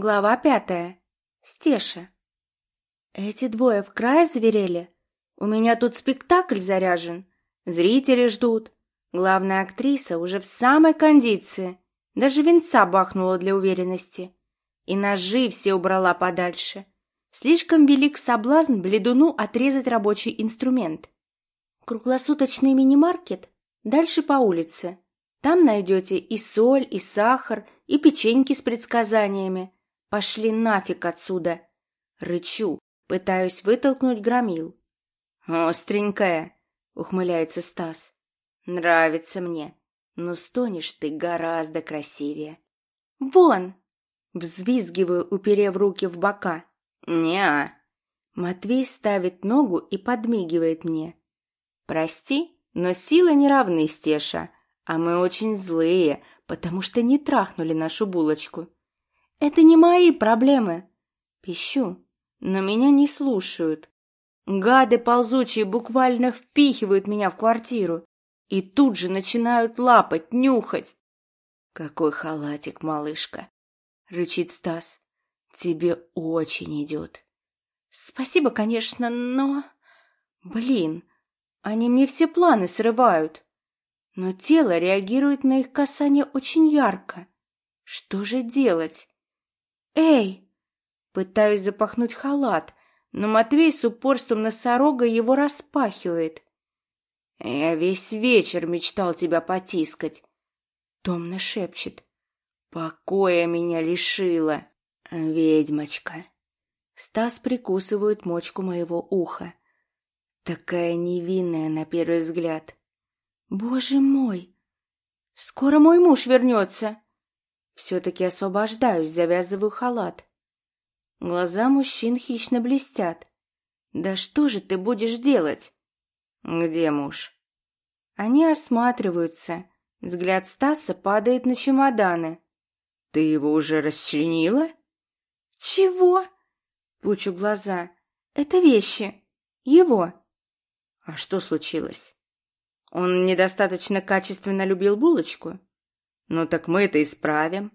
Глава пятая. Стеша. Эти двое в край зверели. У меня тут спектакль заряжен. Зрители ждут. Главная актриса уже в самой кондиции. Даже венца бахнула для уверенности. И ножи все убрала подальше. Слишком велик соблазн бледуну отрезать рабочий инструмент. Круглосуточный мини-маркет дальше по улице. Там найдете и соль, и сахар, и печеньки с предсказаниями. Пошли нафиг отсюда. Рычу, пытаюсь вытолкнуть громил. «Остренькая», — ухмыляется Стас. «Нравится мне, но стонешь ты гораздо красивее». «Вон!» — взвизгиваю, уперев руки в бока. «Не-а». Матвей ставит ногу и подмигивает мне. «Прости, но силы не равны, Стеша. А мы очень злые, потому что не трахнули нашу булочку. Это не мои проблемы. Пищу, но меня не слушают. Гады ползучие буквально впихивают меня в квартиру и тут же начинают лапать, нюхать. «Какой халатик, малышка!» — рычит Стас. «Тебе очень идет». «Спасибо, конечно, но...» «Блин, они мне все планы срывают» но тело реагирует на их касание очень ярко. Что же делать? «Эй!» Пытаюсь запахнуть халат, но Матвей с упорством носорога его распахивает. «Я весь вечер мечтал тебя потискать», — томно шепчет. «Покоя меня лишила, ведьмочка». Стас прикусывает мочку моего уха. Такая невинная на первый взгляд. Боже мой! Скоро мой муж вернется. Все-таки освобождаюсь, завязываю халат. Глаза мужчин хищно блестят. Да что же ты будешь делать? Где муж? Они осматриваются. Взгляд Стаса падает на чемоданы. Ты его уже расчленила? Чего? Пучу глаза. Это вещи. Его. А что случилось? Он недостаточно качественно любил булочку? Ну так мы это исправим.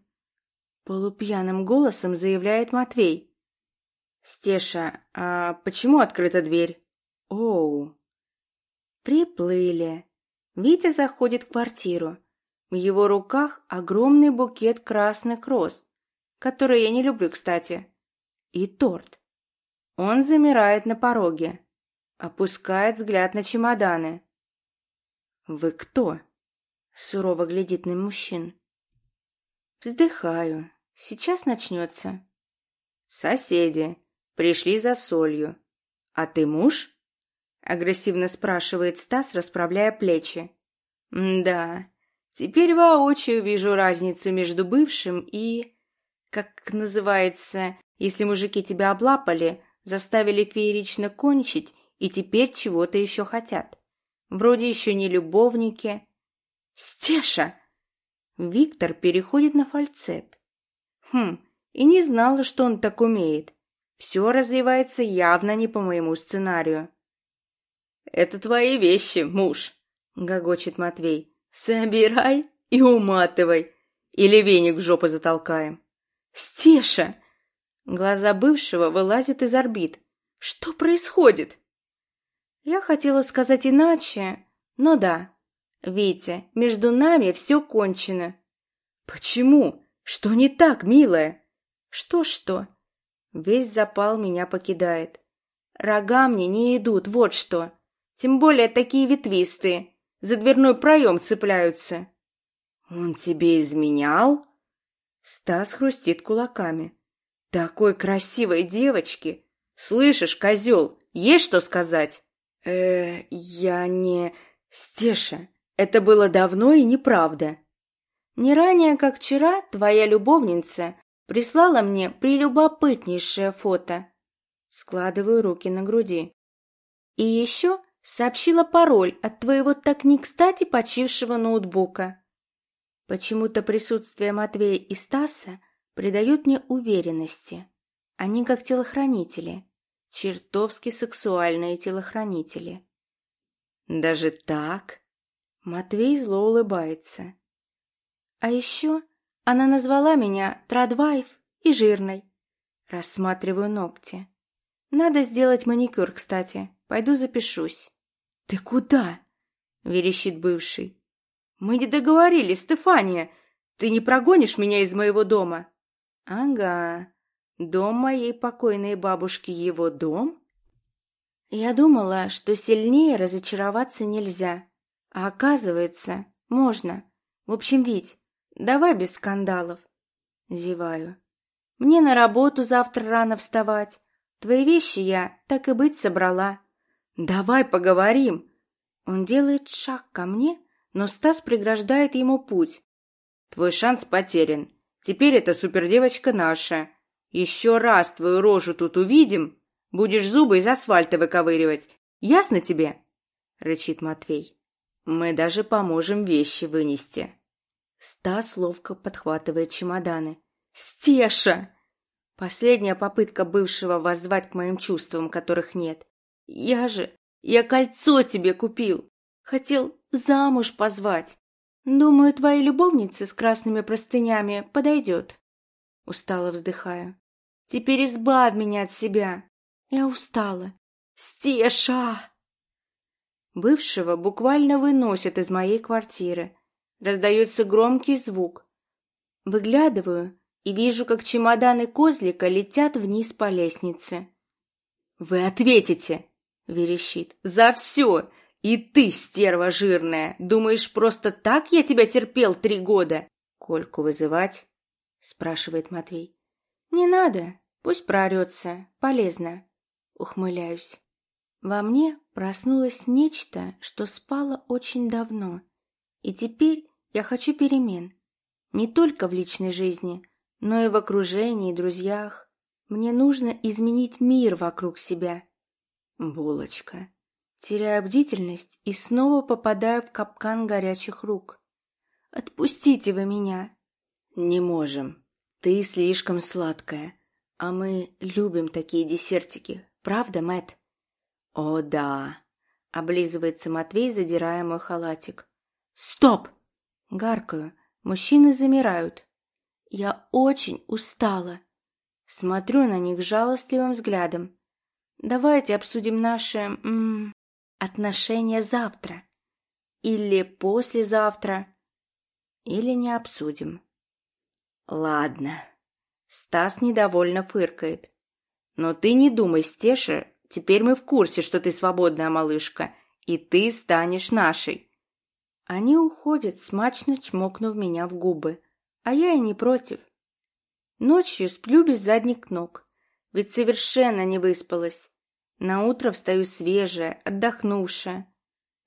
Полупьяным голосом заявляет Матвей. Стеша, а почему открыта дверь? Оу. Приплыли. Витя заходит в квартиру. В его руках огромный букет красных роз, который я не люблю, кстати, и торт. Он замирает на пороге, опускает взгляд на чемоданы. «Вы кто?» — сурово глядит на мужчин. Вздыхаю. Сейчас начнется. «Соседи. Пришли за солью. А ты муж?» — агрессивно спрашивает Стас, расправляя плечи. «Да, теперь воочию вижу разницу между бывшим и... Как называется, если мужики тебя облапали, заставили феерично кончить и теперь чего-то еще хотят. Вроде еще не любовники. «Стеша!» Виктор переходит на фальцет. Хм, и не знала, что он так умеет. Все развивается явно не по моему сценарию. «Это твои вещи, муж!» — гогочет Матвей. «Собирай и уматывай, или веник в жопу затолкаем». «Стеша!» Глаза бывшего вылазят из орбит. «Что происходит?» Я хотела сказать иначе, но да. Витя, между нами все кончено. Почему? Что не так, милая? Что-что? Весь запал меня покидает. Рога мне не идут, вот что. Тем более такие ветвистые. За дверной проем цепляются. Он тебе изменял? Стас хрустит кулаками. Такой красивой девочки. Слышишь, козел, есть что сказать? э я не... Стеша, это было давно и неправда. Не ранее, как вчера, твоя любовница прислала мне прелюбопытнейшее фото. Складываю руки на груди. И еще сообщила пароль от твоего так не кстати почившего ноутбука. Почему-то присутствие Матвея и Стаса придают мне уверенности. Они как телохранители. Чертовски сексуальные телохранители. Даже так? Матвей зло улыбается. А еще она назвала меня Традвайф и жирной. Рассматриваю ногти. Надо сделать маникюр, кстати. Пойду запишусь. «Ты куда?» — верещит бывший. «Мы не договорились, Стефания. Ты не прогонишь меня из моего дома?» «Ага. Дом моей покойной бабушки его дом?» Я думала, что сильнее разочароваться нельзя. А оказывается, можно. В общем, Вить, давай без скандалов. Зеваю. Мне на работу завтра рано вставать. Твои вещи я, так и быть, собрала. Давай поговорим. Он делает шаг ко мне, но Стас преграждает ему путь. Твой шанс потерян. Теперь эта супердевочка наша. Еще раз твою рожу тут увидим, будешь зубы из асфальта выковыривать. Ясно тебе? Рычит Матвей. Мы даже поможем вещи вынести. Стас ловко подхватывает чемоданы. «Стеша!» Последняя попытка бывшего воззвать к моим чувствам, которых нет. «Я же... Я кольцо тебе купил! Хотел замуж позвать! Думаю, твоей любовнице с красными простынями подойдет!» Устало вздыхаю. «Теперь избавь меня от себя! Я устала! Стеша!» Бывшего буквально выносят из моей квартиры. Раздается громкий звук. Выглядываю и вижу, как чемоданы козлика летят вниз по лестнице. «Вы ответите!» — верещит. «За все! И ты, стерва жирная, думаешь, просто так я тебя терпел три года?» «Кольку вызывать?» — спрашивает Матвей. «Не надо, пусть проорется, полезно». Ухмыляюсь. Во мне проснулось нечто, что спало очень давно. И теперь я хочу перемен. Не только в личной жизни, но и в окружении, друзьях. Мне нужно изменить мир вокруг себя. Булочка. Теряю бдительность и снова попадаю в капкан горячих рук. Отпустите вы меня. Не можем. Ты слишком сладкая. А мы любим такие десертики. Правда, Мэт? О, да. Облизывается Матвей, задирая мой халатик. Стоп! Гаркаю. Мужчины замирают. Я очень устала. Смотрю на них жалостливым взглядом. Давайте обсудим наши м -м, отношения завтра. Или послезавтра. Или не обсудим. Ладно. Стас недовольно фыркает. Но ты не думай, Стеша, теперь мы в курсе, что ты свободная малышка, и ты станешь нашей. Они уходят, смачно чмокнув меня в губы а я и не против. Ночью сплю без задних ног, ведь совершенно не выспалась. На утро встаю свежая, отдохнувшая.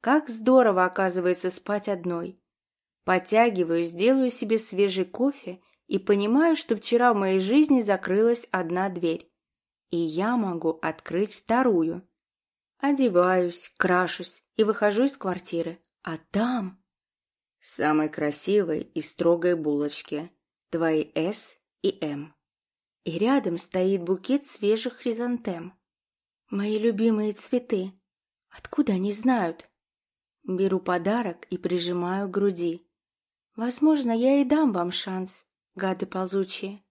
Как здорово, оказывается, спать одной. Потягиваюсь, делаю себе свежий кофе и понимаю, что вчера в моей жизни закрылась одна дверь, и я могу открыть вторую. Одеваюсь, крашусь и выхожу из квартиры, а там самой красивой и строгой булочки, твои С и М. И рядом стоит букет свежих хризантем. Мои любимые цветы. Откуда они знают? Беру подарок и прижимаю к груди. Возможно, я и дам вам шанс, гады ползучие.